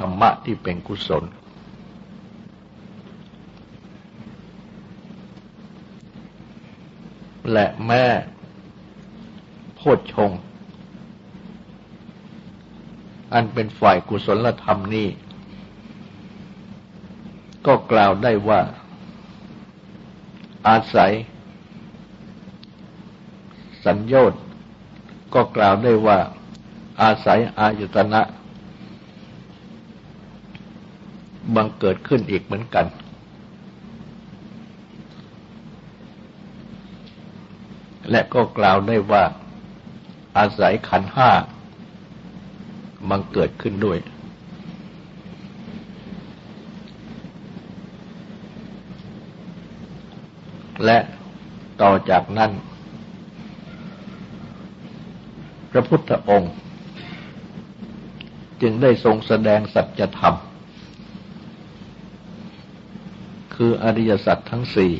ธรรมะที่เป็นกุศล และแม่โพชฌงอันเป็นฝ่ายกุศลธรรมนี้ ก็กล่าวได้ว่า อาศัย สัญญต์ก็กล่าวได้ว่า อาศัยอายุตนะ บังเกิดขึ้นอีกเหมือนกัน และก็กล่าวได้ว่าอาศัยขันห้าบังเกิดขึ้นด้วย และต่อจากนั้น พระพุทธองค์ จึงได้ทรงแสดงสัจธรรม คืออริยสัจทั้งสี่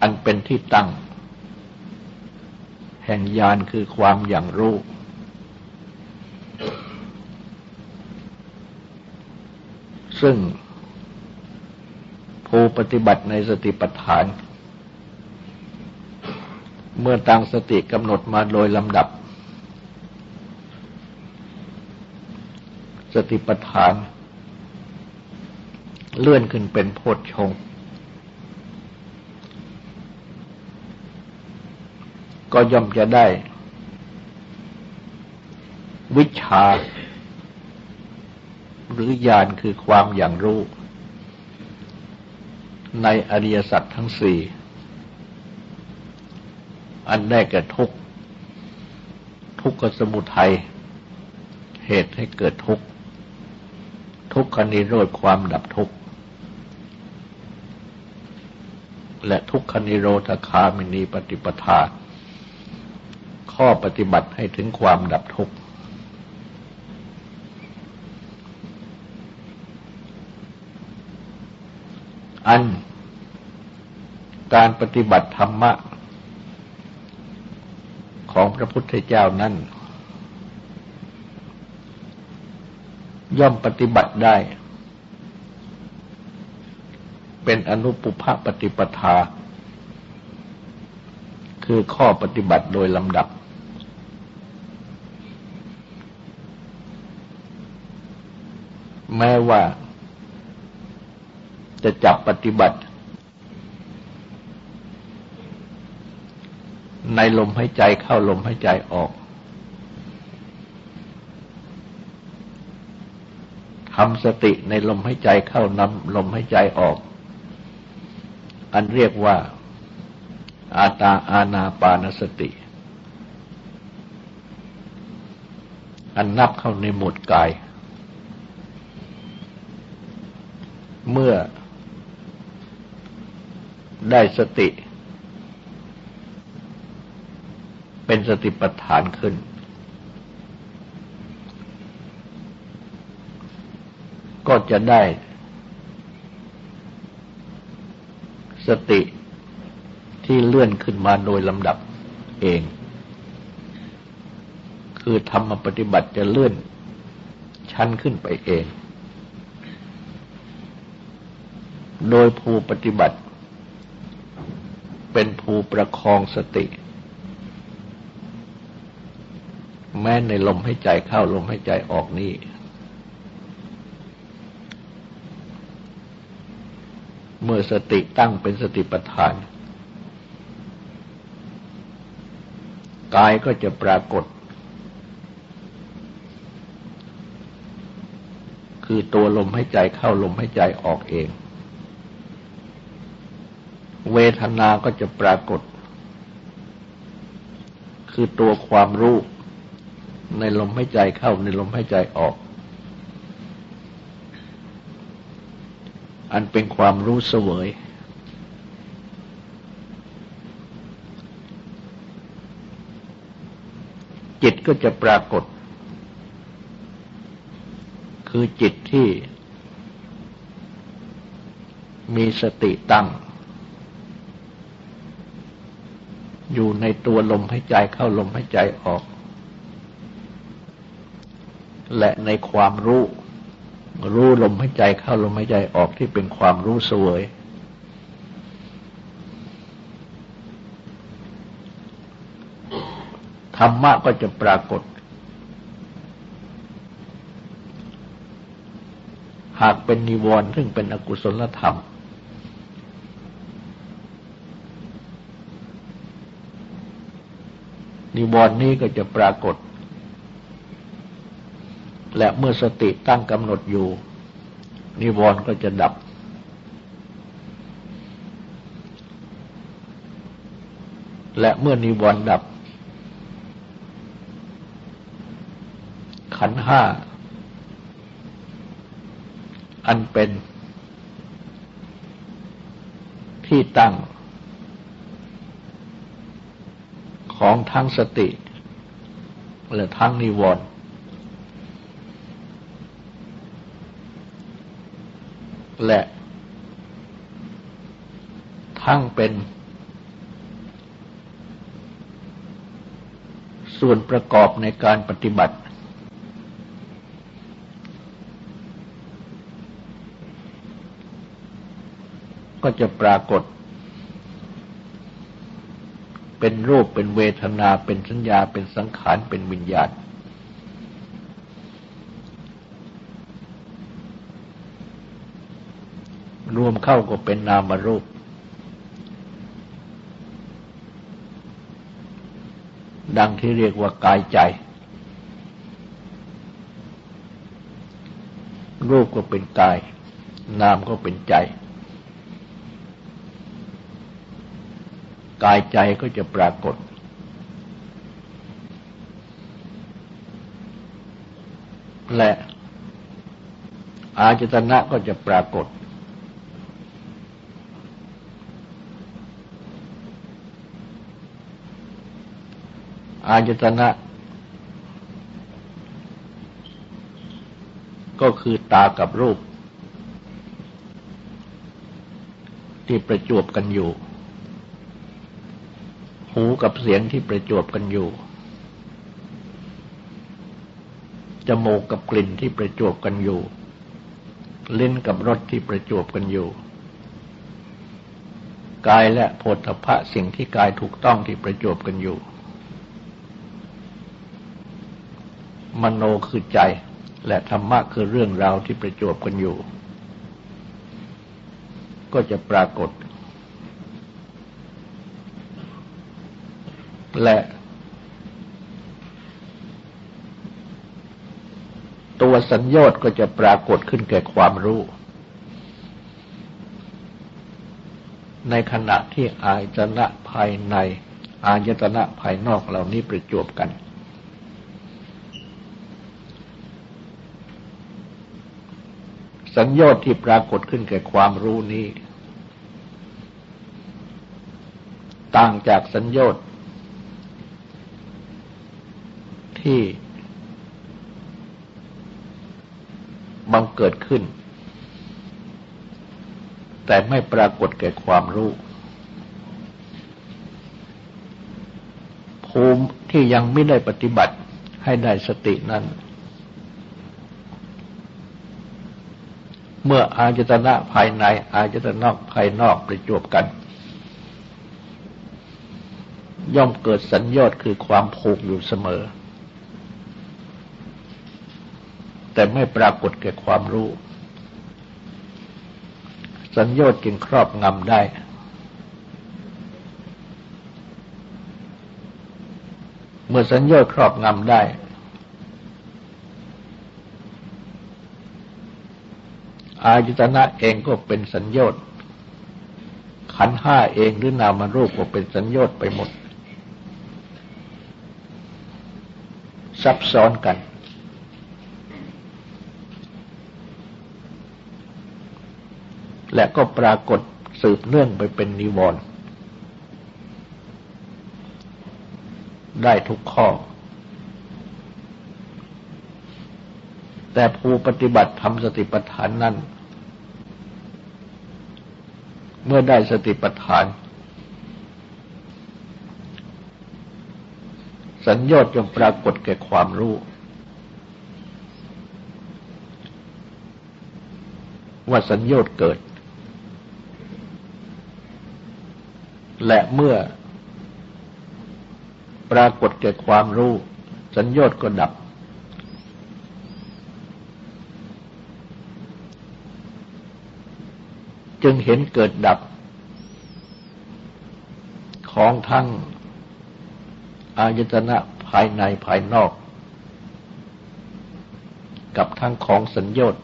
อันเป็นที่ตั้ง แห่งญาณคือความอย่างรู้ ซึ่งผู้ปฏิบัติในสติปัฏฐาน เมื่อตั้งสติกำหนดมาโดยลำดับ สติปัฏฐาน เลื่อนขึ้นเป็นโพชฌงก็ย่อมจะได้ วิชา หรือญาณคือความอย่างรู้ ในอริยสัจทั้งสี่ อันแรกแก่ทุกทุกขสมุทัยเหตุให้เกิดทุกข์ ทุกขนิโรธความดับทุกข์ และทุกขนิโรธคามินีปฏิปทา ข้อปฏิบัติให้ถึงความดับทุกข์ อัน การปฏิบัติธรรมะ ของพระพุทธเจ้านั้น ย่อมปฏิบัติได้ เป็นอนุปุพปฏิปทา คือข้อปฏิบัติโดยลำดับ แม้ว่า จะจับปฏิบัติ ในลมหายใจเข้าลมหายใจออก ทำสติในลมหายใจเข้านำลมหายใจออก อันเรียกว่า อาตาอาณาปานสติ อันนับเข้าในหมวดกาย เมื่อได้สติ เป็นสติปัฏฐานขึ้น ก็จะได้ สติที่เลื่อนขึ้นมาโดยลำดับเอง คือธรรมปฏิบัติจะเลื่อนชั้นขึ้นไปเอง โดยภูปฏิบัติ เป็นภูประคองสติ แม้ในลมให้ใจเข้าลมให้ใจออกนี้ เมื่อสติตั้งเป็นสติปัฏฐาน กายก็จะปรากฏ คือตัวลมให้ใจเข้าลมให้ใจออกเอง เวทนาก็จะปรากฏ คือตัวความรู้ในลมหายใจเข้าในลมหายใจออก อันเป็นความรู้เสวย จิตก็จะปรากฏ คือจิตที่ มีสติตั้ง อยู่ในตัวลมหายใจเข้าลมหายใจออก และในความรู้ รู้ลมหายใจเข้าลมหายใจออกที่เป็นความรู้สวย ธรรมะก็จะปรากฏ หากเป็นนิวรณ์ซึ่งเป็นอกุศลธรรม นิวรณ์นี้ก็จะปรากฏ และเมื่อสติตั้งกำหนดอยู่ นิวรณ์ก็จะดับ และเมื่อนิวรณ์ดับ ขันห้า อันเป็นที่ตั้ง ของทั้งสติ และทั้งนิวรณ์ และ ทั้งเป็น ส่วนประกอบในการปฏิบัติ ก็จะปรากฏ เป็นรูปเป็นเวทนาเป็นสัญญาเป็นสังขารเป็นวิญญาณ รว มเข้าก็เป็นนามรูป ดังที่เรียกว่ากายใจ รูปก็เป็นกาย นามก็เป็นใจ กายใจก็จะปรากฏและอาจตนะก็จะปรากฏ อาจตนะ ก็คือตากับรูป ที่ประจวบกันอยู่ หูกับเสียงที่ประจวบกันอยู่ จมูกกับกลิ่นที่ประจวบกันอยู่ ลิ้นกับรสที่ประจวบกันอยู่กายและโพธพะสิ่งที่กายถูกต้องที่ประจวบกันอยู่ มโนคือใจ และธรรมะคือเรื่องราวที่ประจวบกันอยู่ ก็จะปรากฏ และตัวสัญญาตก็จะปรากฏขึ้นแก่ความรู้ ในขณะที่อายตนะภายใน อายตนะภายนอกเหล่านี้ประจวบกัน สัญญาณที่ปรากฏขึ้นแก่ความรู้นี้ ต่างจากสัญญาณที่บังเกิดขึ้น แต่ไม่ปรากฏแก่ความรู้ ภูมิที่ยังไม่ได้ปฏิบัติให้ได้สตินั้น เมื่ออาจตนะภายในอาจตนะภายนอกประจวบกัน ย่อมเกิดสัญญาตคือความผูกอยู่เสมอ แต่ไม่ปรากฏแก่ความรู้ สัญญาจึงครอบงำได้ เมื่อสัญญาครอบงำได้ อายุตนะเองก็เป็นสัญญาขันห้าเองหรือนามรูปก็เป็นสัญญาไปหมด ซับซ้อนกัน และก็ปรากฏสืบเนื่องไปเป็นนิวรณ์ได้ทุกข้อ แต่ผู้ปฏิบัติทำสติปัฏฐานนั้น เมื่อได้สติปัฏฐาน สัญญอดจงปรากฏแก่ความรู้ ว่าสัญญอดเกิด และเมื่อปรากฏแก่ความรู้ สัญญาก็ดับ จึงเห็นเกิดดับ ของทั้งอายตนะภายในภายนอก กับทั้งของสัญญต์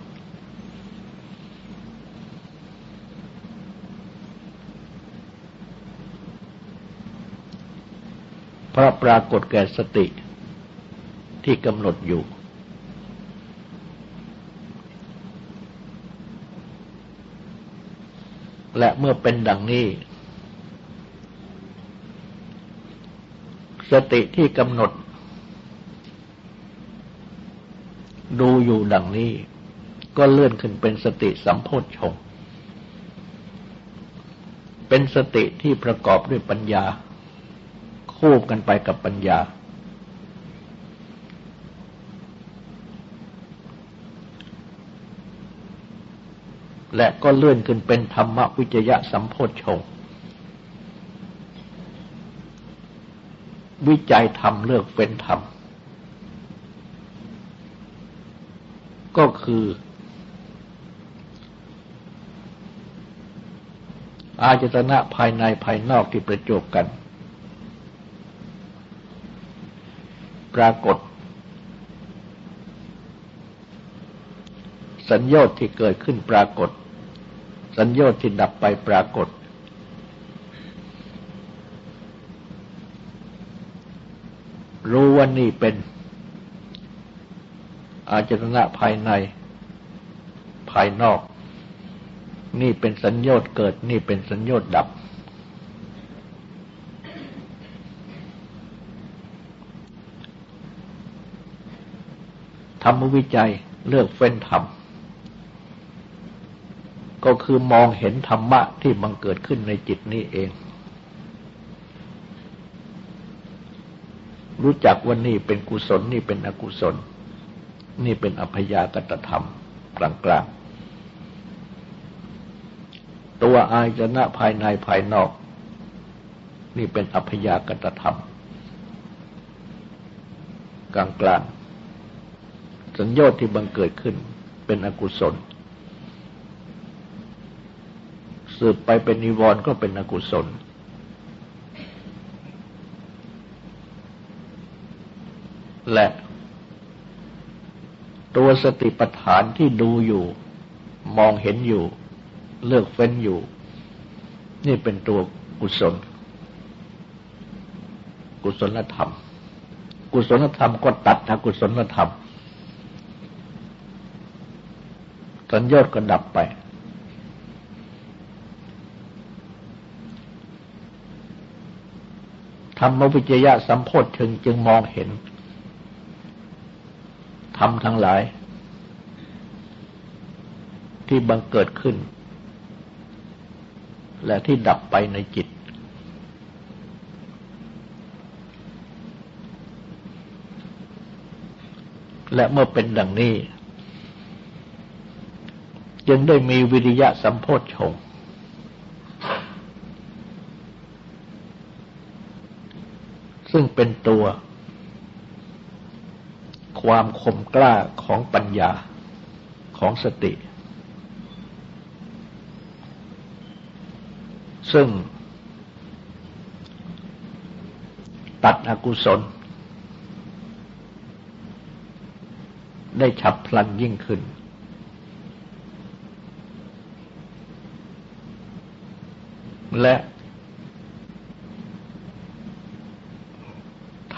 เพราะปรากฏแก่สติที่กำหนดอยู่ และเมื่อเป็นดังนี้ สติที่กำหนด ดูอยู่ดังนี้ ก็เลื่อนขึ้นเป็นสติสัมโพชฌงเป็นสติที่ประกอบด้วยปัญญา คู่กันไปกับปัญญา และก็เลื่อนขึ้นเป็นธรรมวิจยะสัมโพชฌงวิจัยธรรมเลือกเฟ้นธรรม ก็คือ อาจตนะภายในภายนอกที่ประจบกัน ปรากฏ สัญญาที่เกิดขึ้นปรากฏ สัญญาที่ดับไปปรากฏ รู้ว่านี่เป็น อาจตนะภายใน ภายนอก นี่เป็นสัญญาเกิด นี่เป็นสัญญาดับ ธรรมวิจัยเลือกเฟ้นธรรม ก็คือมองเห็นธรรมะที่บังเกิดขึ้นในจิตนี้เอง รู้จักว่านี่เป็นกุศลนี่เป็นอกุศล นี่เป็นอัพยากตธรรมกลางๆ ตัวอายจนะภายในภายนอก นี่เป็นอัพยากตธรรม กลางๆสัญญาที่บังเกิดขึ้นเป็นอกุศล สืบไปเป็นนิวรณ์ก็เป็นอกุศล และตัวสติปัฏฐานที่ดูอยู่ มองเห็นอยู่ เลือกเฟ้นอยู่ นี่เป็นตัวกุศล กุศลธรรม กุศลธรรมก็ตัดอกุศลธรรมสัญญาก็ดับไป ธรรมวิจยะสัมโพธถึงจึงมองเห็นธรรมทั้งหลาย ที่บังเกิดขึ้น และที่ดับไปในจิต และเมื่อเป็นดังนี้ จึงได้มีวิริยะสัมโพธชง เป็นตัว ความคมกล้าของปัญญาของสติ ซึ่ง ตัดอกุศล ได้ฉับพลันยิ่งขึ้นและ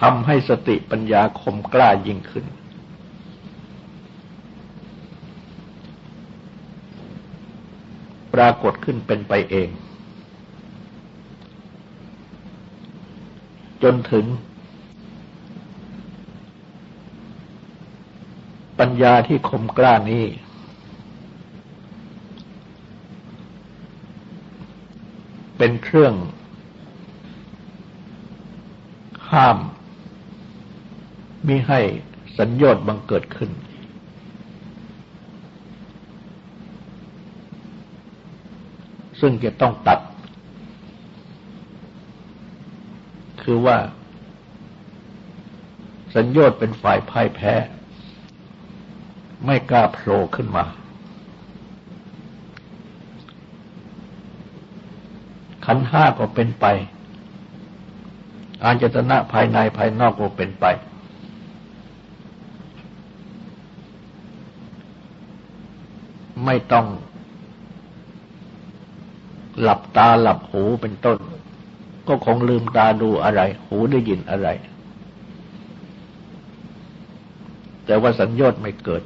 ทำให้สติปัญญาคมกล้ายิ่งขึ้น ปรากฏขึ้นเป็นไปเอง จนถึง ปัญญาที่คมกล้านี้ เป็นเครื่องห้าม มิให้สัญญาบังเกิดขึ้น ซึ่งจะต้องตัด คือว่า สัญญต์เป็นฝ่ายพ่ายแพ้ ไม่กล้าโผล่ขึ้นมา ขันห้าก็เป็นไป อาจตนะภายในภายนอกก็เป็นไป ไม่ต้อง หลับตาหลับหูเป็นต้น ก็คงลืมตาดูอะไร หูได้ยินอะไร แต่ว่าสัญญาณไม่เกิด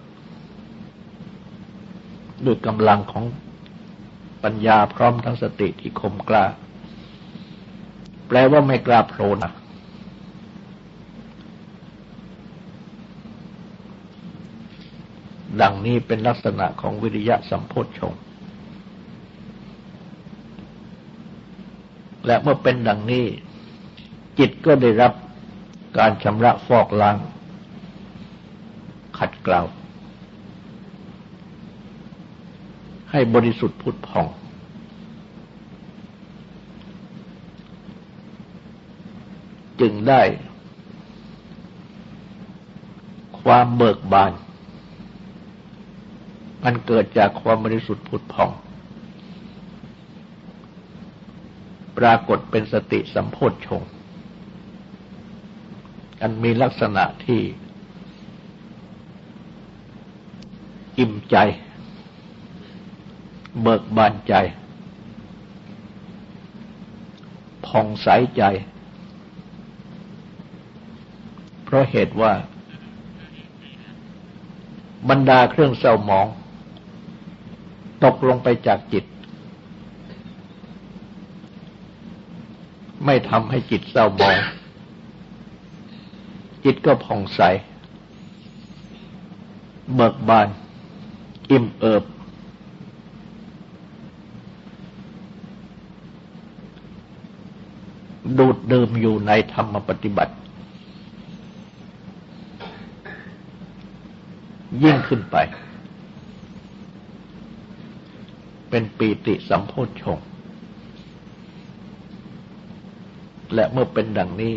ด้วยกำลังของปัญญาพร้อมทั้งสติที่คมกล้า แปลว่าไม่กล้าโผล่นะ ดังนี้เป็นลักษณะของวิริยะสัมโพชฌงและเมื่อเป็นดังนี้ จิตก็ได้รับการชำระฟอกล้าง ขัดเกลาให้บริสุทธิ์พุทธพอง จึงได้ความเบิกบาน อันเกิดจากความบริสุทธิ์ผุดผ่อง ปรากฏเป็นสติสัมโพธชง อันมีลักษณะที่ อิ่มใจ เบิกบานใจ ผ่องใสใจ เพราะเหตุว่าบรรดาเครื่องเศร้าหมอง ตกลงไปจากจิต ไม่ทำให้จิตเศร้าหมอง จิตก็ผ่องใส เบิกบาน อิ่มเอิบ ดูดดื่มอยู่ในธรรมปฏิบัติ ยิ่งขึ้นไป เป็นปีติสัมโพชฌงและเมื่อเป็นดังนี้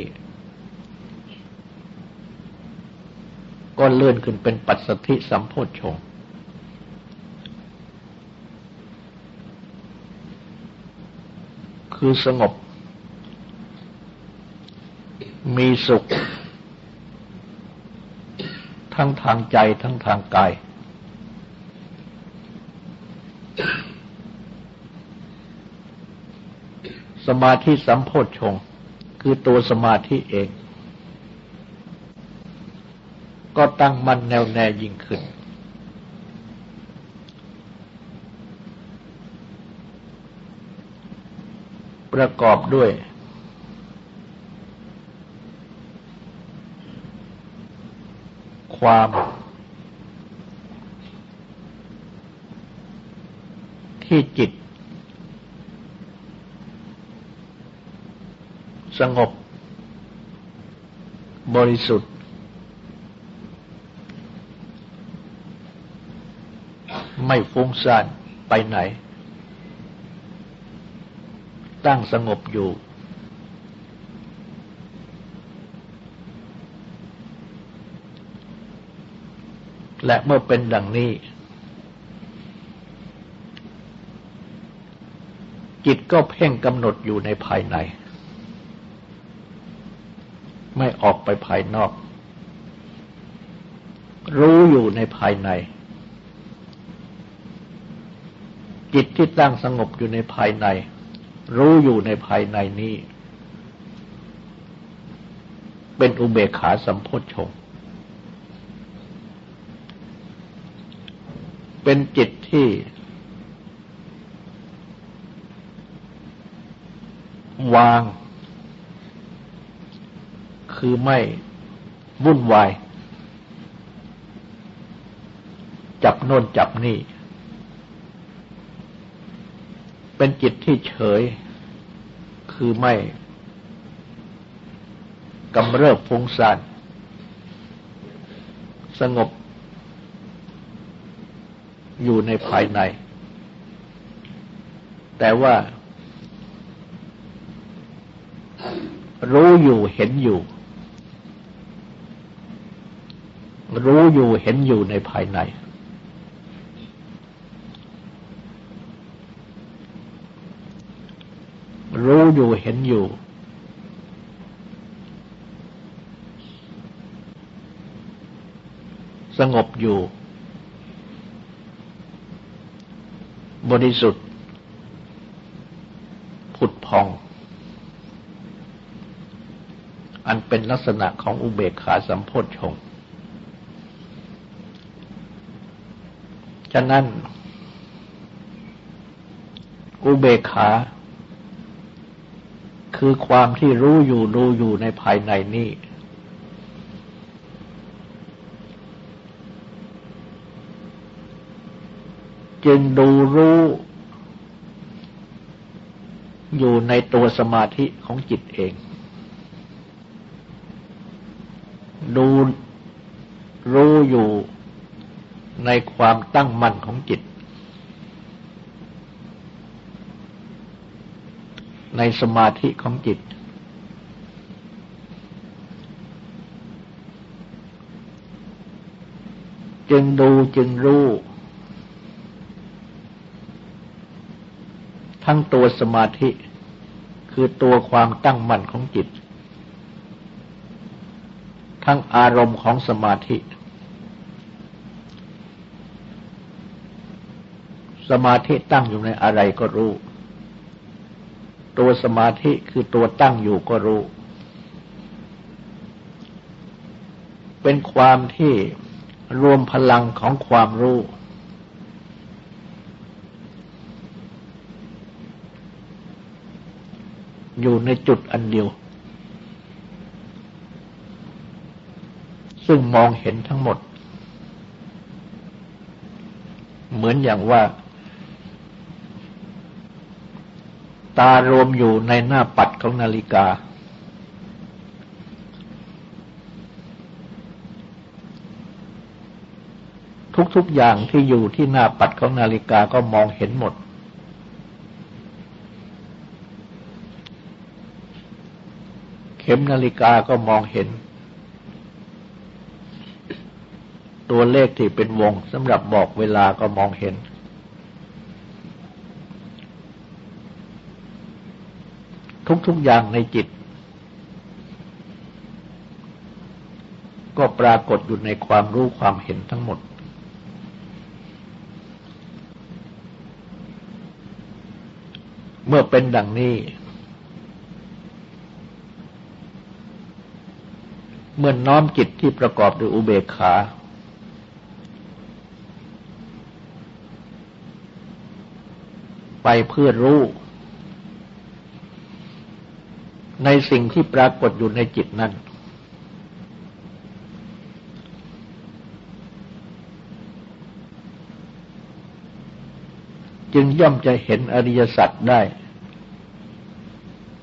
ก็เลื่อนขึ้นเป็นปัสสธิสัมโพชฌงคือสงบ มีสุข ทั้งทางใจทั้งทางกาย สมาธิสัมโพชฌงคือตัวสมาธิเอง ก็ตั้งมันแน่วแน่ยิ่งขึ้น ประกอบด้วย ความที่จิต สงบบริสุทธิ์ ไม่ฟุ้งซ่านไปไหน ตั้งสงบอยู่ และเมื่อเป็นดังนี้ จิตก็เพ่งกำหนดอยู่ในภายใน ไม่ออกไปภายนอก รู้อยู่ในภายใน จิตที่ตั้งสงบอยู่ในภายใน รู้อยู่ในภายในนี้ เป็นอุเบกขาสัมโพชฌงเป็นจิตที่วาง คือไม่วุ่นวาย จับโน่นจับนี่ เป็นจิตที่เฉย คือไม่กำเริบฟุ้งซ่านสงบ อยู่ในภายใน แต่ว่า รู้อยู่เห็นอยู่ รู้อยู่เห็นอยู่ในภายใน รู้อยู่เห็นอยู่ สงบอยู่ บริสุทธิ์ ผุดพองอันเป็นลักษณะของอุเบกขาสัมโพธชง ฉะนั้น อุเบกขา คือความที่รู้อยู่ดูอยู่ในภายในนี้ จึงดูรู้อยู่ในตัวสมาธิของจิตเอง ดูรู้อยู่ ในความตั้งมั่นของจิต ในสมาธิของจิต จึงดูจึงรู้ ทั้งตัวสมาธิ คือตัวความตั้งมั่นของจิต ทั้งอารมณ์ของสมาธิ สมาธิตั้งอยู่ในอะไรก็รู้ ตัวสมาธิคือตัวตั้งอยู่ก็รู้ เป็นความที่รวมพลังของความรู้ อยู่ในจุดอันเดียว ซึ่งมองเห็นทั้งหมด เหมือนอย่างว่า ตารวมอยู่ในหน้าปัดของนาฬิกา ทุกๆอย่างที่อยู่ที่หน้าปัดของนาฬิกาก็มองเห็นหมด เข็มนาฬิกาก็มองเห็น ตัวเลขที่เป็นวงสำหรับบอกเวลาก็มองเห็น ทุกๆอย่างในจิต ก็ปรากฏอยู่ในความรู้ความเห็นทั้งหมด เมื่อเป็นดังนี้ เมื่อน้อมจิตที่ประกอบด้วยอุเบกขาไปเพื่อรู้ ในสิ่งที่ปรากฏอยู่ในจิตนั้น จึงย่อมจะเห็นอริยสัจได้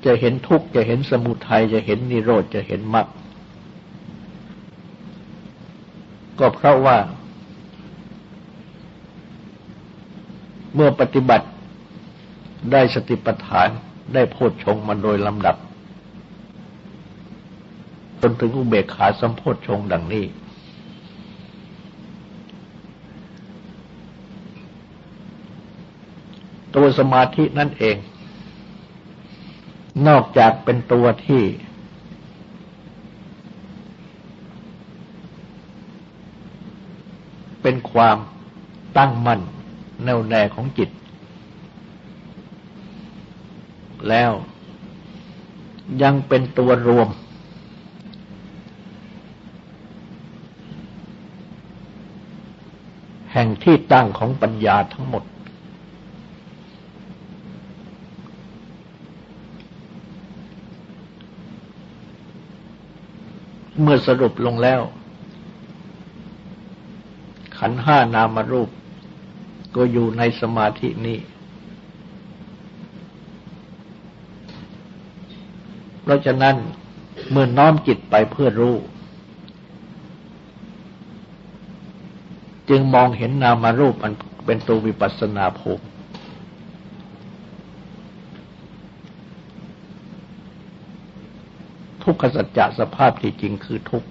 จะเห็นทุกข์จะเห็นสมุทัยจะเห็นนิโรธจะเห็นมรรคก็เพราะว่า เมื่อปฏิบัติได้สติปัฏฐานได้โพชฌงมาโดยลำดับ จนถึงอุเบกขาสัมโพธชงดังนี้ ตัวสมาธินั่นเอง นอกจากเป็นตัวที่ เป็นความตั้งมั่นแน่วแน่ของจิต แล้วยังเป็นตัวรวม แห่งที่ตั้งของปัญญาทั้งหมด เมื่อสรุปลงแล้ว ขันห้านามารูป ก็อยู่ในสมาธินี้เพราะฉะนั้นเมื่อน้อมจิตไปเพื่อรู้ จึงมองเห็นนามารูปมันเป็นตัววิปัสนาภูมิทุกขสัจจะสภาพที่จริงคือทุกข์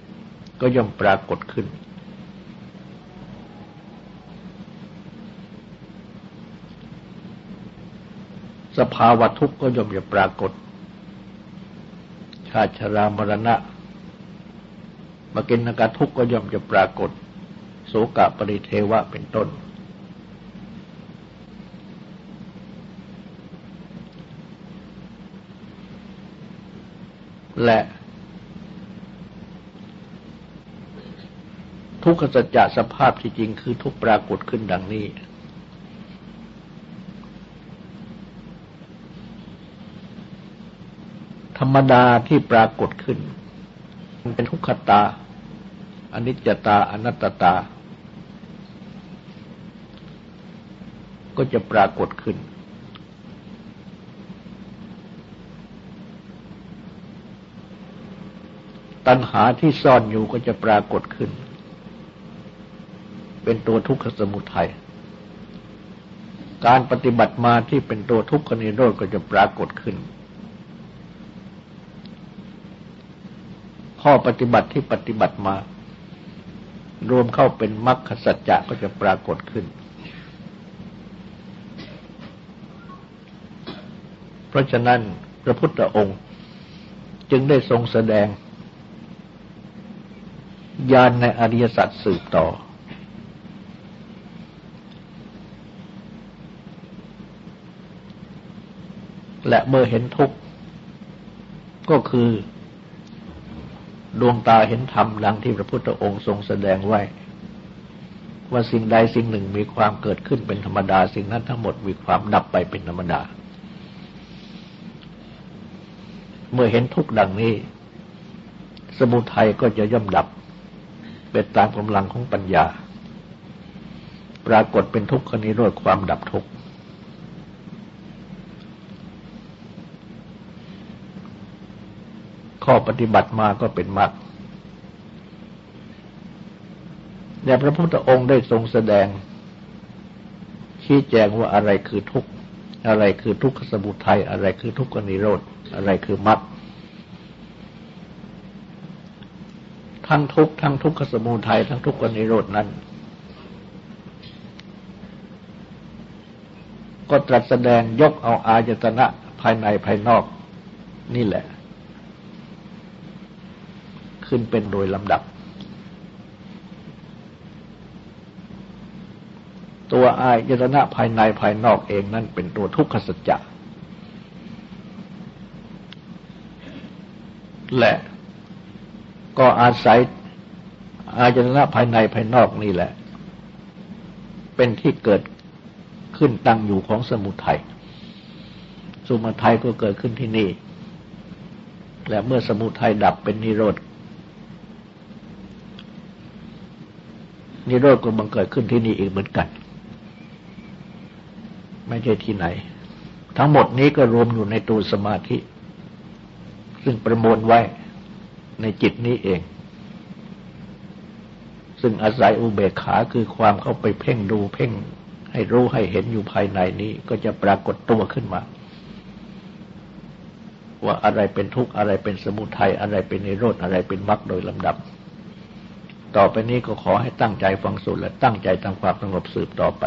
ก็ย่อมปรากฏขึ้น สภาวะทุกข์ก็ย่อมจะปรากฏ ชาชรามรณะมกินกาทุกข์ก็ย่อมจะปรากฏ สกะปริเทวะเป็นต้น และ ทุกขสัจจะสภาพที่จริงคือทุกปรากฏขึ้นดังนี้ ธรรมดาที่ปรากฏขึ้น เป็นทุกขตาอนิจจตาอนัตตา ก็จะปรากฏขึ้น ตัณหาที่ซ่อนอยู่ก็จะปรากฏขึ้น เป็นตัวทุกขสมุทัย การปฏิบัติมาที่เป็นตัวทุกขนิโรธก็จะปรากฏขึ้น ข้อปฏิบัติที่ปฏิบัติมารวมเข้าเป็นมรรคสัจจะก็จะปรากฏขึ้น เพ ราะฉะนั้นพระพุทธองค์จึงได้ทรงแสดงญาณในอริยสัจสืบต่อ และเมื่อเห็นทุกข์ก็คือดวงตาเห็นธรรมดังที่พระพุทธองค์ทรงแสดงไว้ ว่าสิ่งใดสิ่งหนึ่งมีความเกิดขึ้นเป็นธรรมดา สิ่งนั้นทั้งหมดมีความดับไปเป็นธรรมดา เมื่อเห็นทุกข์ดังนี้ สมุทัยก็จะย่อมดับ เป็นตามกำลังของปัญญา ปรากฏเป็นทุกข์นิโรธความดับทุกข์ข้อปฏิบัติมาก็เป็นมรรคแต่พระพุทธองค์ได้ทรงแสดง ชี้แจงว่าอะไรคือทุกข์ อะไรคือทุกขสมุทัย อะไรคือทุกขนิโรธ อะไรคือมรรคทั้งทุกข์ทั้งทุกขสมุทัยทั้งทุกขนิโรธนั้น ก็ตรัสแสดงยกเอาอายตนะภายในภายนอก นี่แหละ ขึ้นเป็นโดยลำดับ ตัวอายตนะภายในภายนอกเองนั่นเป็นตัวทุกขสัจจะ และ ก็อาศัยอายตนะภายในภายนอกนี่แหละ เป็นที่เกิดขึ้นตั้งอยู่ของสมุทัยสมุทัยก็เกิดขึ้นที่นี่ และเมื่อสมุทัยดับเป็นนิโรธนิโรธก็บังเกิดขึ้นที่นี่อีกเหมือนกัน ไม่ใช่ที่ไหน ทั้งหมดนี้ก็รวมอยู่ในตัวสมาธิ ซึ่งประมวลไว้ในจิตนี้เอง ซึ่งอาศัยอุเบกขาคือความเข้าไปเพ่งดูเพ่ง ให้รู้ให้เห็นอยู่ภายในนี้ ก็จะปรากฏตัวขึ้นมา ว่าอะไรเป็นทุกข์อะไรเป็นสมุทัยอะไรเป็นนิโรธอะไรเป็นมรรคโดยลำดับ ต่อไปนี้ก็ขอให้ตั้งใจฟังสูตรและตั้งใจทำความสงบสืบต่อไป